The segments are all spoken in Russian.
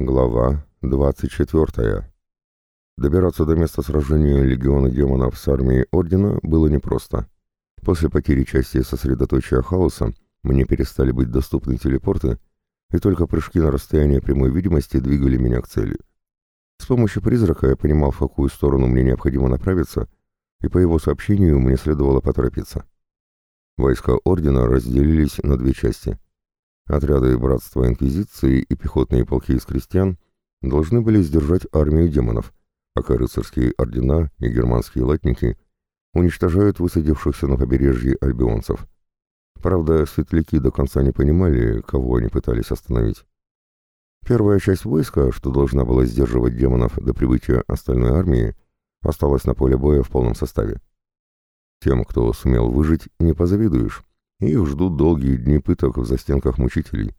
Глава 24. Добираться до места сражения легиона демонов с армией Ордена было непросто. После потери части сосредоточия хаоса мне перестали быть доступны телепорты, и только прыжки на расстояние прямой видимости двигали меня к цели. С помощью призрака я понимал, в какую сторону мне необходимо направиться, и по его сообщению мне следовало поторопиться. Войска Ордена разделились на две части — Отряды Братства Инквизиции и пехотные полки из крестьян должны были сдержать армию демонов, пока рыцарские ордена и германские латники уничтожают высадившихся на побережье альбионцев. Правда, светляки до конца не понимали, кого они пытались остановить. Первая часть войска, что должна была сдерживать демонов до прибытия остальной армии, осталась на поле боя в полном составе. Тем, кто сумел выжить, не позавидуешь. Их ждут долгие дни пыток в застенках мучителей.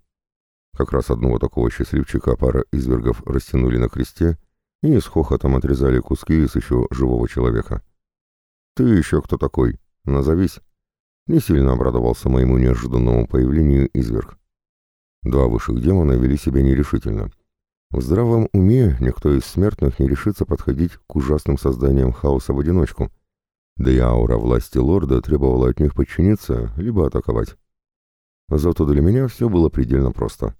Как раз одного такого счастливчика пара извергов растянули на кресте и с хохотом отрезали куски из еще живого человека. «Ты еще кто такой? Назовись!» Не сильно обрадовался моему неожиданному появлению изверг. Два высших демона вели себя нерешительно. В здравом уме никто из смертных не решится подходить к ужасным созданиям хаоса в одиночку — да и аура власти лорда требовала от них подчиниться, либо атаковать. Зато для меня все было предельно просто.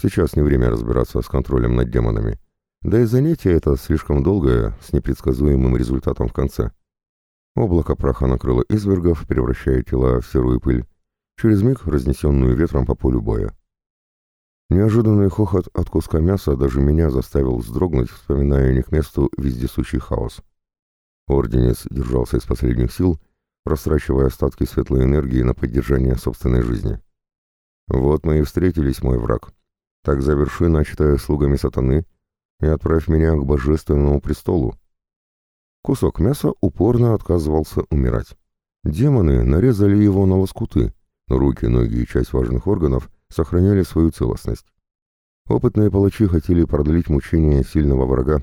Сейчас не время разбираться с контролем над демонами. Да и занятие это слишком долгое, с непредсказуемым результатом в конце. Облако праха накрыло извергов, превращая тела в серую пыль, через миг разнесенную ветром по полю боя. Неожиданный хохот от куска мяса даже меня заставил вздрогнуть, вспоминая не к месту вездесущий хаос. Орденец держался из последних сил, растрачивая остатки светлой энергии на поддержание собственной жизни. «Вот мы и встретились, мой враг. Так заверши начатое слугами сатаны и отправь меня к божественному престолу». Кусок мяса упорно отказывался умирать. Демоны нарезали его на лоскуты, но руки, ноги и часть важных органов сохраняли свою целостность. Опытные палачи хотели продлить мучения сильного врага,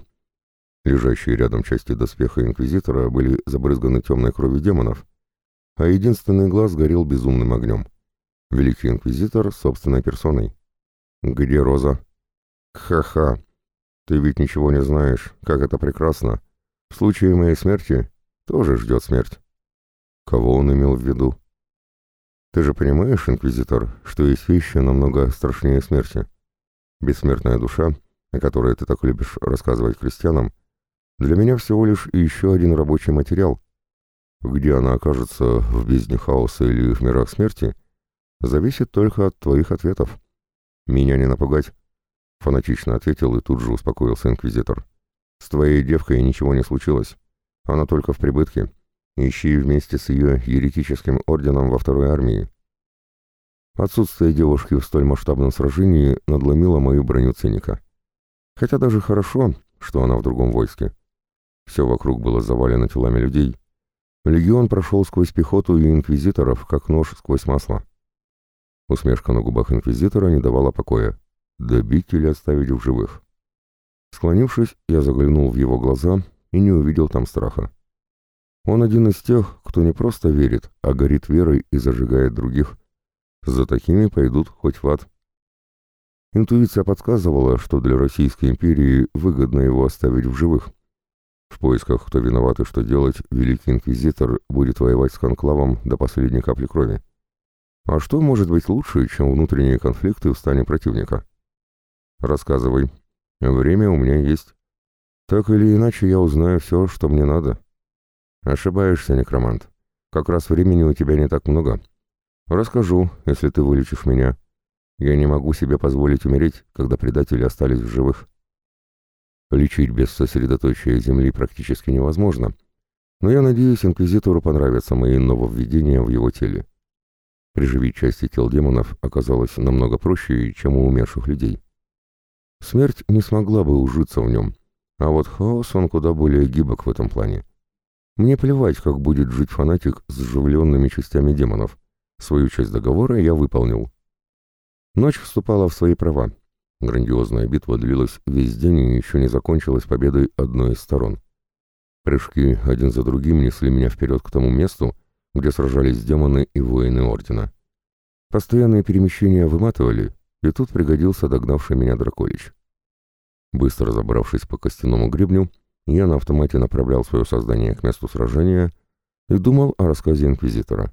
Лежащие рядом части доспеха Инквизитора были забрызганы темной кровью демонов, а единственный глаз горел безумным огнем. Великий Инквизитор собственной персоной. «Где Роза?» «Ха-ха! Ты ведь ничего не знаешь, как это прекрасно. В случае моей смерти тоже ждет смерть». Кого он имел в виду? «Ты же понимаешь, Инквизитор, что есть вещи намного страшнее смерти? Бессмертная душа, о которой ты так любишь рассказывать крестьянам, для меня всего лишь еще один рабочий материал. Где она окажется, в бездне хаоса или в мирах смерти, зависит только от твоих ответов. Меня не напугать, — фанатично ответил и тут же успокоился инквизитор. С твоей девкой ничего не случилось. Она только в прибытке. Ищи вместе с ее еретическим орденом во второй армии. Отсутствие девушки в столь масштабном сражении надломило мою броню циника. Хотя даже хорошо, что она в другом войске. Все вокруг было завалено телами людей. Легион прошел сквозь пехоту и инквизиторов, как нож сквозь масло. Усмешка на губах инквизитора не давала покоя. Добить или оставить в живых? Склонившись, я заглянул в его глаза и не увидел там страха. Он один из тех, кто не просто верит, а горит верой и зажигает других. За такими пойдут хоть в ад. Интуиция подсказывала, что для Российской империи выгодно его оставить в живых. В поисках, кто виноват и что делать, Великий Инквизитор будет воевать с Конклавом до последней капли крови. А что может быть лучше, чем внутренние конфликты в стане противника? Рассказывай. Время у меня есть. Так или иначе я узнаю все, что мне надо. Ошибаешься, некромант. Как раз времени у тебя не так много. Расскажу, если ты вылечишь меня. Я не могу себе позволить умереть, когда предатели остались в живых. Лечить без сосредоточия земли практически невозможно, но я надеюсь, инквизитору понравятся мои нововведения в его теле. Приживить части тел демонов оказалось намного проще, чем у умерших людей. Смерть не смогла бы ужиться в нем, а вот хаос он куда более гибок в этом плане. Мне плевать, как будет жить фанатик с сживленными частями демонов. Свою часть договора я выполнил. Ночь вступала в свои права. Грандиозная битва длилась весь день и еще не закончилась победой одной из сторон. Прыжки один за другим несли меня вперед к тому месту, где сражались демоны и воины Ордена. Постоянные перемещения выматывали, и тут пригодился догнавший меня Драколич. Быстро забравшись по костяному гребню, я на автомате направлял свое создание к месту сражения и думал о рассказе Инквизитора.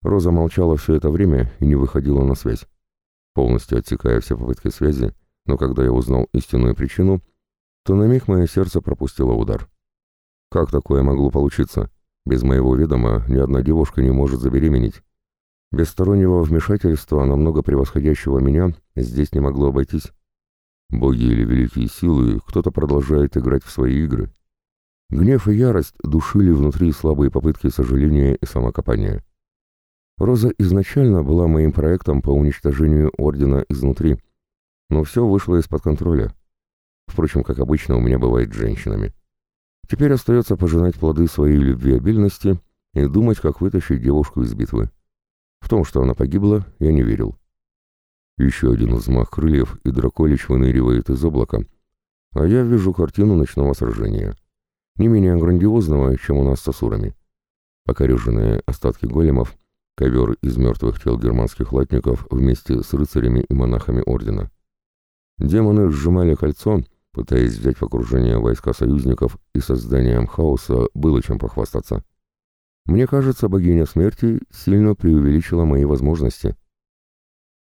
Роза молчала все это время и не выходила на связь, полностью отсекая все попытки связи, но когда я узнал истинную причину, то на миг мое сердце пропустило удар. Как такое могло получиться? Без моего ведома ни одна девушка не может забеременеть. Без стороннего вмешательства, намного превосходящего меня, здесь не могло обойтись. Боги или великие силы, кто-то продолжает играть в свои игры. Гнев и ярость душили внутри слабые попытки сожаления и самокопания. Роза изначально была моим проектом по уничтожению Ордена изнутри, но все вышло из-под контроля. Впрочем, как обычно у меня бывает с женщинами. Теперь остается пожинать плоды своей любвеобильности и думать, как вытащить девушку из битвы. В том, что она погибла, я не верил. Еще один взмах крыльев, и Драколич выныривает из облака, а я вижу картину ночного сражения. Не менее грандиозного, чем у нас с асурами. Покореженные остатки големов, ковер из мертвых тел германских латников вместе с рыцарями и монахами Ордена. Демоны сжимали кольцо, пытаясь взять в окружение войска союзников, и созданием хаоса было чем похвастаться. Мне кажется, богиня смерти сильно преувеличила мои возможности.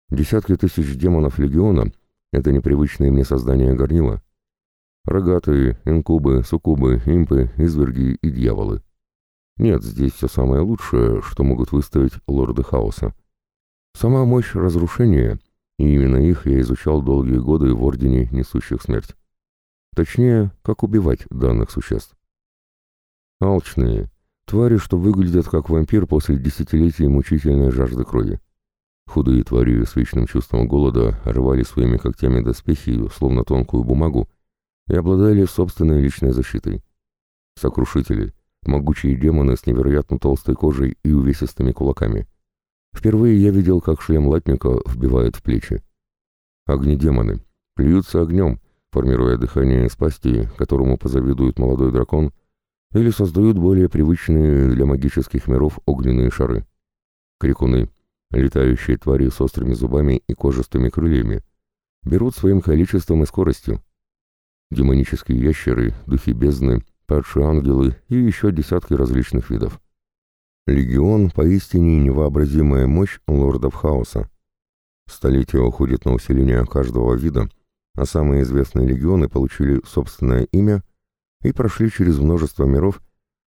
Десятки тысяч демонов легиона — это непривычные мне создания горнила. Рогатые, инкубы, суккубы, импы, изверги и дьяволы. Нет, здесь все самое лучшее, что могут выставить лорды хаоса. Сама мощь разрушения, и именно их я изучал долгие годы в Ордене Несущих Смерть. Точнее, как убивать данных существ. Алчные, твари, что выглядят как вампир после десятилетий мучительной жажды крови. Худые твари с вечным чувством голода рвали своими когтями доспехи, словно тонкую бумагу, и обладали собственной личной защитой. Сокрушители, могучие демоны с невероятно толстой кожей и увесистыми кулаками. Впервые я видел, как шлем латника вбивает в плечи. Огнедемоны, плюются огнем, формируя дыхание из пасти, которому позавидует молодой дракон, или создают более привычные для магических миров огненные шары. Крикуны, летающие твари с острыми зубами и кожистыми крыльями, берут своим количеством и скоростью. Демонические ящеры, духи бездны, падшие ангелы и еще десятки различных видов. Легион — поистине невообразимая мощь лордов хаоса. Столетия уходит на усиление каждого вида — а самые известные легионы получили собственное имя и прошли через множество миров,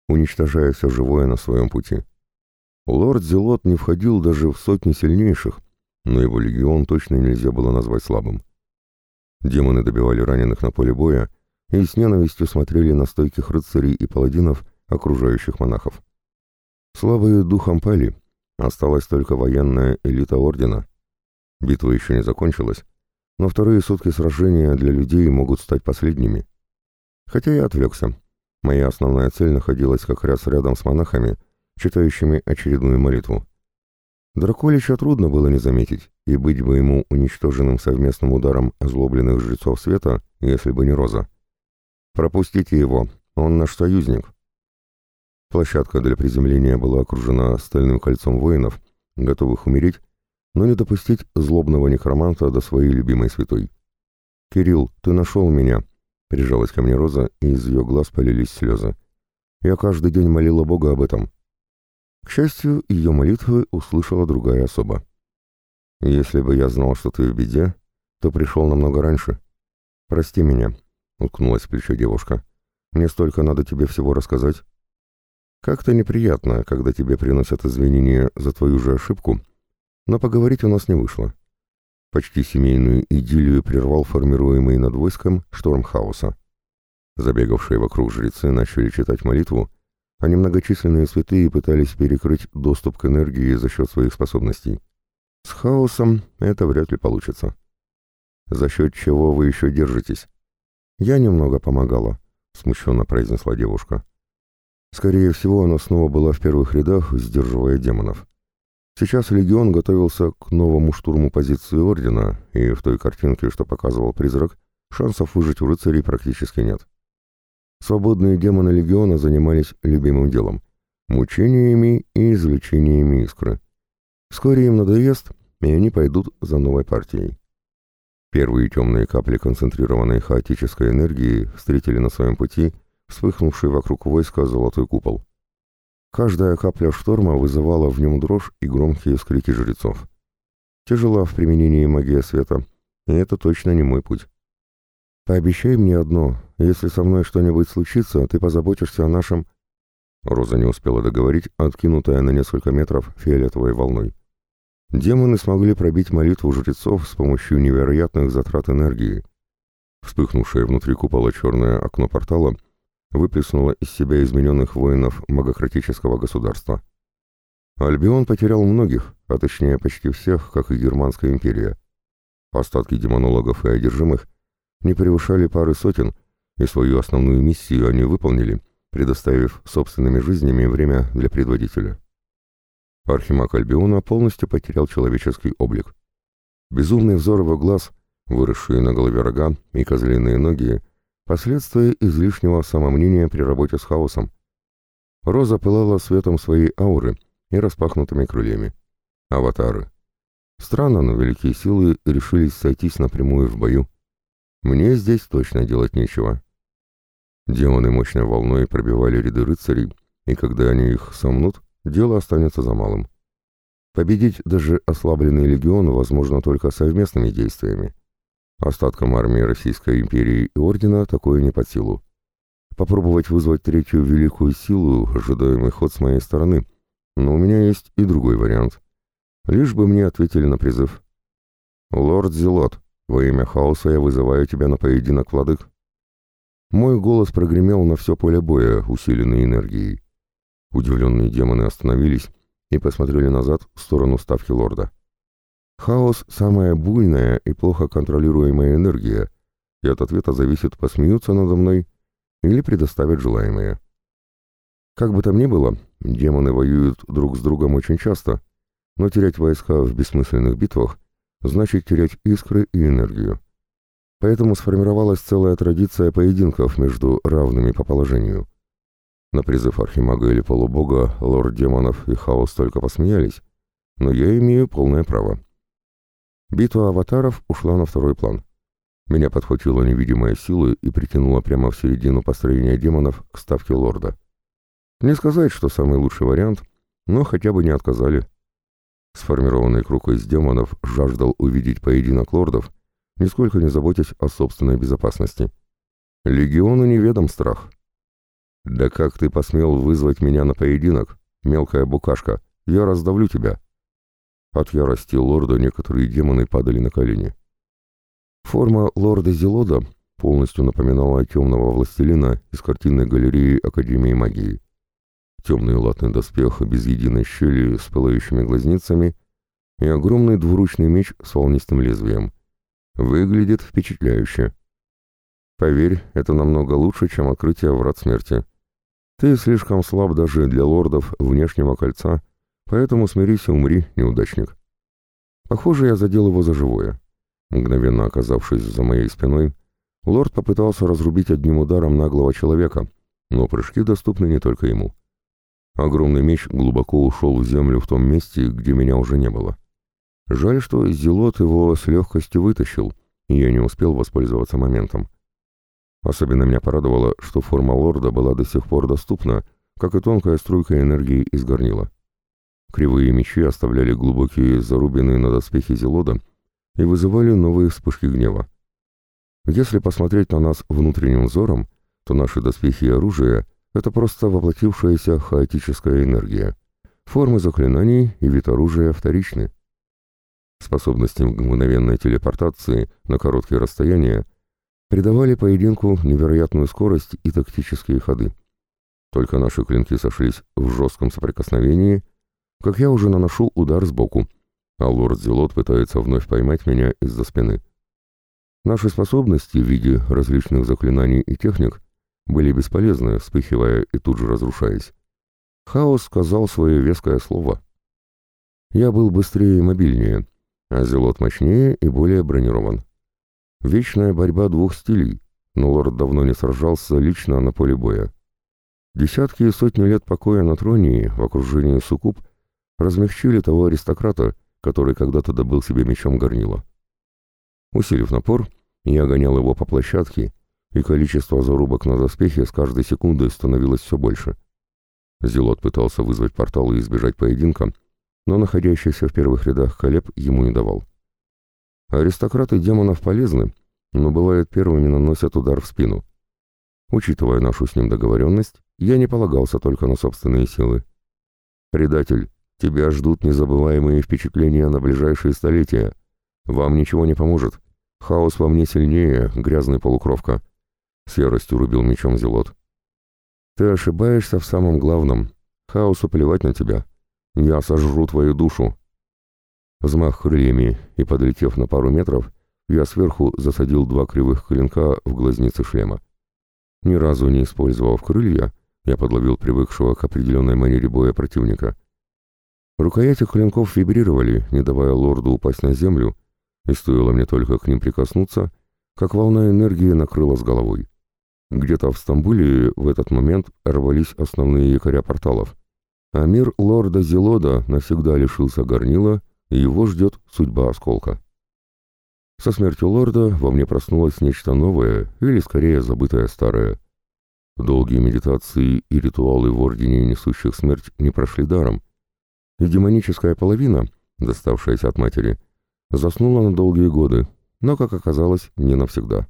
уничтожая все живое на своем пути. Лорд Зелот не входил даже в сотни сильнейших, но его легион точно нельзя было назвать слабым. Демоны добивали раненых на поле боя и с ненавистью смотрели на стойких рыцарей и паладинов, окружающих монахов. Слабые духом пали, осталась только военная элита Ордена. Битва еще не закончилась, но вторые сутки сражения для людей могут стать последними. Хотя я отвлекся. Моя основная цель находилась как раз рядом с монахами, читающими очередную молитву. Драколича трудно было не заметить, и быть бы ему уничтоженным совместным ударом озлобленных жрецов света, если бы не Роза. «Пропустите его, он наш союзник». Площадка для приземления была окружена стальным кольцом воинов, готовых умереть но не допустить злобного некроманта до своей любимой святой. «Кирилл, ты нашел меня!» — прижалась ко мне Роза, и из ее глаз полились слезы. «Я каждый день молила Бога об этом». К счастью, ее молитвы услышала другая особа. «Если бы я знал, что ты в беде, то пришел намного раньше. Прости меня», — уткнулась в плечо девушка. «Мне столько надо тебе всего рассказать». «Как-то неприятно, когда тебе приносят извинения за твою же ошибку», но поговорить у нас не вышло. Почти семейную идиллию прервал формируемый над войском шторм хаоса. Забегавшие вокруг жрецы начали читать молитву, а немногочисленные святые пытались перекрыть доступ к энергии за счет своих способностей. С хаосом это вряд ли получится. «За счет чего вы еще держитесь?» «Я немного помогала», — смущенно произнесла девушка. Скорее всего, она снова была в первых рядах, сдерживая демонов. Сейчас легион готовился к новому штурму позиции Ордена, и в той картинке, что показывал призрак, шансов выжить у рыцарей практически нет. Свободные демоны легиона занимались любимым делом — мучениями и извлечениями искры. Вскоре им надоест, и они пойдут за новой партией. Первые темные капли концентрированной хаотической энергии встретили на своем пути вспыхнувший вокруг войска золотой купол. Каждая капля шторма вызывала в нем дрожь и громкие скрики жрецов. Тяжела в применении магия света, и это точно не мой путь. Пообещай мне одно, если со мной что-нибудь случится, ты позаботишься о нашем...» Роза не успела договорить, откинутая на несколько метров фиолетовой волной. Демоны смогли пробить молитву жрецов с помощью невероятных затрат энергии. Вспыхнувшее внутри купола черное окно портала выплеснуло из себя измененных воинов магократического государства. Альбион потерял многих, а точнее почти всех, как и Германская империя. Остатки демонологов и одержимых не превышали пары сотен, и свою основную миссию они выполнили, предоставив собственными жизнями время для предводителя. Архимаг Альбиона полностью потерял человеческий облик. Безумный взор его глаз, выросшие на голове рога и козлиные ноги, последствия излишнего самомнения при работе с хаосом. Роза пылала светом своей ауры и распахнутыми крыльями. Аватары. Странно, но великие силы решились сойтись напрямую в бою. Мне здесь точно делать нечего. Демоны мощной волной пробивали ряды рыцарей, и когда они их сомнут, дело останется за малым. Победить даже ослабленный легион возможно только совместными действиями. Остаткам армии Российской империи и Ордена такое не под силу. Попробовать вызвать третью великую силу – ожидаемый ход с моей стороны, но у меня есть и другой вариант. Лишь бы мне ответили на призыв. «Лорд Зелот, во имя хаоса я вызываю тебя на поединок, владык. Мой голос прогремел на все поле боя, усиленный энергией. Удивленные демоны остановились и посмотрели назад в сторону ставки лорда. Хаос — самая буйная и плохо контролируемая энергия, и от ответа зависит, посмеются надо мной или предоставят желаемое. Как бы там ни было, демоны воюют друг с другом очень часто, но терять войска в бессмысленных битвах значит терять искры и энергию. Поэтому сформировалась целая традиция поединков между равными по положению. На призыв архимага или полубога лорд демонов и хаос только посмеялись, но я имею полное право. Битва аватаров ушла на второй план. Меня подхватила невидимая сила и притянула прямо в середину построения демонов к ставке лорда. Не сказать, что самый лучший вариант, но хотя бы не отказали. Сформированный круг из демонов жаждал увидеть поединок лордов, нисколько не заботясь о собственной безопасности. Легиону неведом страх. «Да как ты посмел вызвать меня на поединок, мелкая букашка? Я раздавлю тебя!» От ярости лорда некоторые демоны падали на колени. Форма лорда Зелода полностью напоминала темного властелина из картинной галереи Академии магии темный латный доспех без единой щели с пылающими глазницами и огромный двуручный меч с волнистым лезвием. Выглядит впечатляюще. Поверь, это намного лучше, чем открытие врат смерти. Ты слишком слаб даже для лордов внешнего кольца, поэтому смирись и умри, неудачник. Похоже, я задел его за живое. Мгновенно оказавшись за моей спиной, лорд попытался разрубить одним ударом наглого человека, но прыжки доступны не только ему. Огромный меч глубоко ушел в землю в том месте, где меня уже не было. Жаль, что Зелот его с легкостью вытащил, и я не успел воспользоваться моментом. Особенно меня порадовало, что форма лорда была до сих пор доступна, как и тонкая струйка энергии из горнила. Кривые мечи оставляли глубокие зарубины на доспехе Зелода и вызывали новые вспышки гнева. Если посмотреть на нас внутренним взором, то наши доспехи и оружие это просто воплотившаяся хаотическая энергия. Формы заклинаний и вид оружия вторичны. Способности мгновенной телепортации на короткие расстояния придавали поединку невероятную скорость и тактические ходы. Только наши клинки сошлись в жестком соприкосновении, как я уже наношу удар сбоку, а лорд Зелот пытается вновь поймать меня из-за спины. Наши способности в виде различных заклинаний и техник были бесполезны, вспыхивая и тут же разрушаясь. Хаос сказал свое веское слово. Я был быстрее и мобильнее, а Зелот мощнее и более бронирован. Вечная борьба двух стилей, но лорд давно не сражался лично на поле боя. Десятки и сотни лет покоя на троне в окружении суккуб размягчили того аристократа, который когда-то добыл себе мечом горнила. Усилив напор, я гонял его по площадке, и количество зарубок на доспехе с каждой секундой становилось все больше. Зелот пытался вызвать портал и избежать поединка, но находящийся в первых рядах Колеб ему не давал. Аристократы демонов полезны, но бывает первыми наносят удар в спину. Учитывая нашу с ним договоренность, я не полагался только на собственные силы. «Предатель, тебя ждут незабываемые впечатления на ближайшие столетия. Вам ничего не поможет. Хаос во мне сильнее, грязный полукровка». С яростью рубил мечом Зелот. «Ты ошибаешься в самом главном. Хаосу плевать на тебя. Я сожру твою душу». Взмах крыльями, и, подлетев на пару метров, я сверху засадил два кривых клинка в глазницы шлема. Ни разу не использовав крылья, я подловил привыкшего к определенной манере боя противника. Рукояти клинков вибрировали, не давая лорду упасть на землю, и стоило мне только к ним прикоснуться, как волна энергии накрыла с головой. Где-то в Стамбуле в этот момент рвались основные якоря порталов, а мир лорда Зелода навсегда лишился горнила, и его ждет судьба осколка. Со смертью лорда во мне проснулось нечто новое, или скорее забытое старое. Долгие медитации и ритуалы в Ордене Несущих Смерть не прошли даром, и демоническая половина, доставшаяся от матери, заснула на долгие годы, но, как оказалось, не навсегда.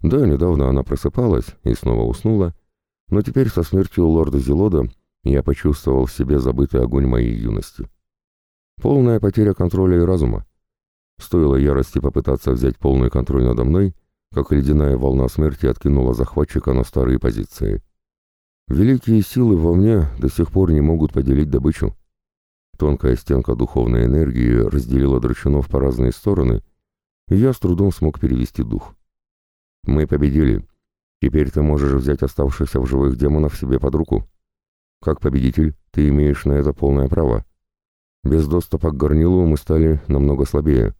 Да, недавно она просыпалась и снова уснула, но теперь со смертью лорда Зелода я почувствовал в себе забытый огонь моей юности. Полная потеря контроля и разума. Стоило ярости попытаться взять полный контроль надо мной, как ледяная волна смерти откинула захватчика на старые позиции. Великие силы во мне до сих пор не могут поделить добычу. Тонкая стенка духовной энергии разделила драчунов по разные стороны, и я с трудом смог перевести дух. «Мы победили. Теперь ты можешь взять оставшихся в живых демонов себе под руку. Как победитель, ты имеешь на это полное право. Без доступа к горнилу мы стали намного слабее.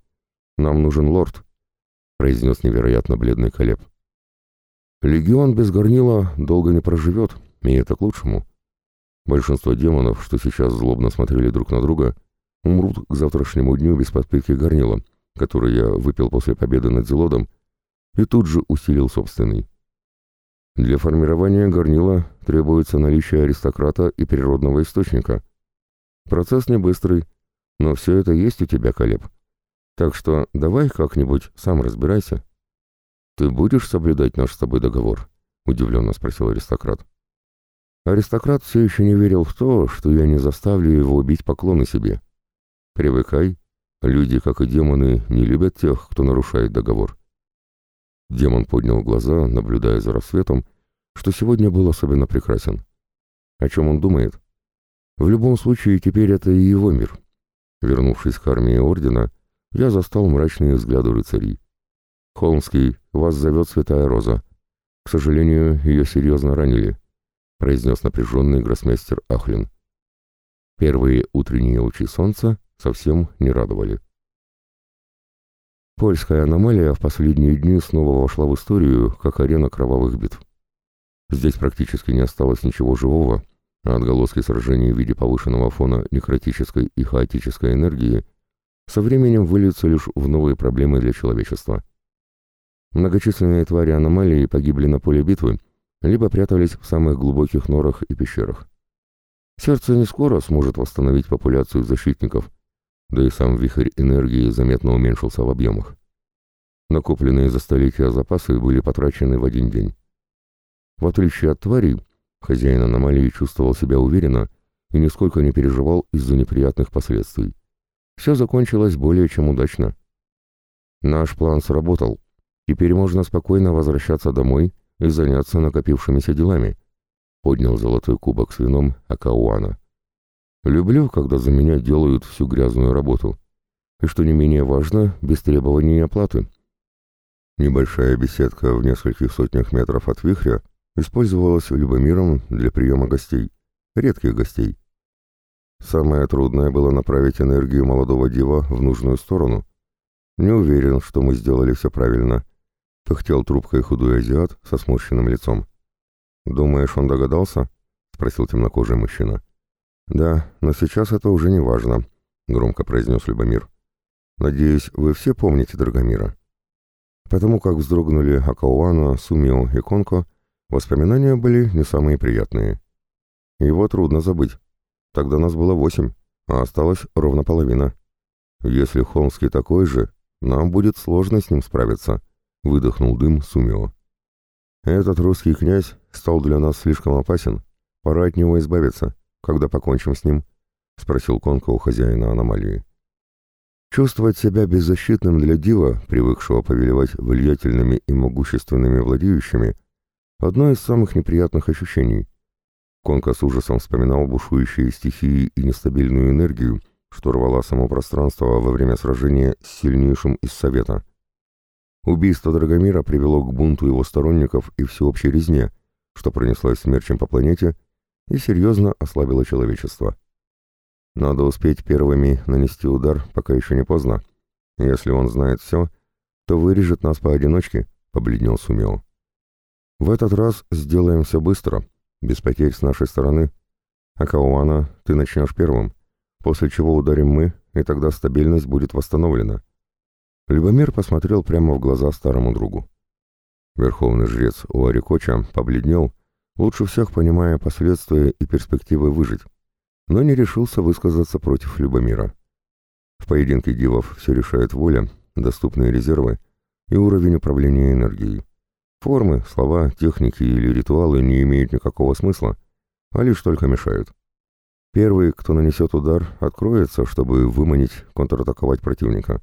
Нам нужен лорд», — произнес невероятно бледный Колеб. «Легион без горнила долго не проживет, и это к лучшему. Большинство демонов, что сейчас злобно смотрели друг на друга, умрут к завтрашнему дню без подпитки горнила, который я выпил после победы над Зелодом, и тут же усилил собственный. Для формирования горнила требуется наличие аристократа и природного источника. Процесс не быстрый, но все это есть у тебя, Колеб. Так что давай как-нибудь сам разбирайся. Ты будешь соблюдать наш с тобой договор? Удивленно спросил аристократ. Аристократ все еще не верил в то, что я не заставлю его убить поклоны себе. Привыкай. Люди, как и демоны, не любят тех, кто нарушает договор. Демон поднял глаза, наблюдая за рассветом, что сегодня был особенно прекрасен. О чем он думает? В любом случае, теперь это и его мир. Вернувшись к армии Ордена, я застал мрачные взгляды рыцарей. «Холмский, вас зовет Святая Роза. К сожалению, ее серьезно ранили», — произнес напряженный гроссмейстер Ахлин. Первые утренние лучи солнца совсем не радовали. Польская аномалия в последние дни снова вошла в историю, как арена кровавых битв. Здесь практически не осталось ничего живого, а отголоски сражений в виде повышенного фона некротической и хаотической энергии со временем выльются лишь в новые проблемы для человечества. Многочисленные твари аномалии погибли на поле битвы, либо прятались в самых глубоких норах и пещерах. Сердце не скоро сможет восстановить популяцию защитников, да и сам вихрь энергии заметно уменьшился в объемах. Накопленные за столетия запасы были потрачены в один день. В отличие от тварей, хозяин аномалии чувствовал себя уверенно и нисколько не переживал из-за неприятных последствий. Все закончилось более чем удачно. Наш план сработал. Теперь можно спокойно возвращаться домой и заняться накопившимися делами. Поднял золотой кубок с вином Акауана. Люблю, когда за меня делают всю грязную работу. И что не менее важно, без требований оплаты. Небольшая беседка в нескольких сотнях метров от вихря использовалась Любомиром для приема гостей, редких гостей. Самое трудное было направить энергию молодого дива в нужную сторону. Не уверен, что мы сделали все правильно. Пыхтел трубкой худой азиат со сморщенным лицом. «Думаешь, он догадался?» — спросил темнокожий мужчина. «Да, но сейчас это уже не важно», — громко произнес Любомир. «Надеюсь, вы все помните Драгомира. Потому как вздрогнули Акауана, Сумио и Конко, воспоминания были не самые приятные. Его трудно забыть. Тогда нас было восемь, а осталось ровно половина. Если Холмский такой же, нам будет сложно с ним справиться, выдохнул дым Сумио. Этот русский князь стал для нас слишком опасен. Пора от него избавиться, когда покончим с ним, спросил Конко у хозяина аномалии. Чувствовать себя беззащитным для дива, привыкшего повелевать влиятельными и могущественными владеющими, одно из самых неприятных ощущений. Конка с ужасом вспоминал бушующие стихии и нестабильную энергию, что рвала само пространство во время сражения с сильнейшим из Совета. Убийство Драгомира привело к бунту его сторонников и всеобщей резне, что пронеслось смерчем по планете и серьезно ослабило человечество. Надо успеть первыми нанести удар, пока еще не поздно. Если он знает все, то вырежет нас поодиночке, — побледнел Сумео. В этот раз сделаем все быстро, без потерь с нашей стороны. А Кауана, ты начнешь первым, после чего ударим мы, и тогда стабильность будет восстановлена. Любомир посмотрел прямо в глаза старому другу. Верховный жрец Уарикоча побледнел, лучше всех понимая последствия и перспективы выжить но не решился высказаться против Любомира. В поединке дивов все решает воля, доступные резервы и уровень управления энергией. Формы, слова, техники или ритуалы не имеют никакого смысла, а лишь только мешают. Первый, кто нанесет удар, откроется, чтобы выманить, контратаковать противника.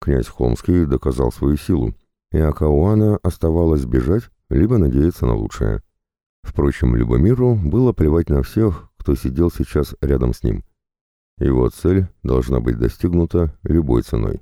Князь Холмский доказал свою силу, и Акауана оставалось бежать, либо надеяться на лучшее. Впрочем, Любомиру было плевать на всех, кто сидел сейчас рядом с ним. Его цель должна быть достигнута любой ценой.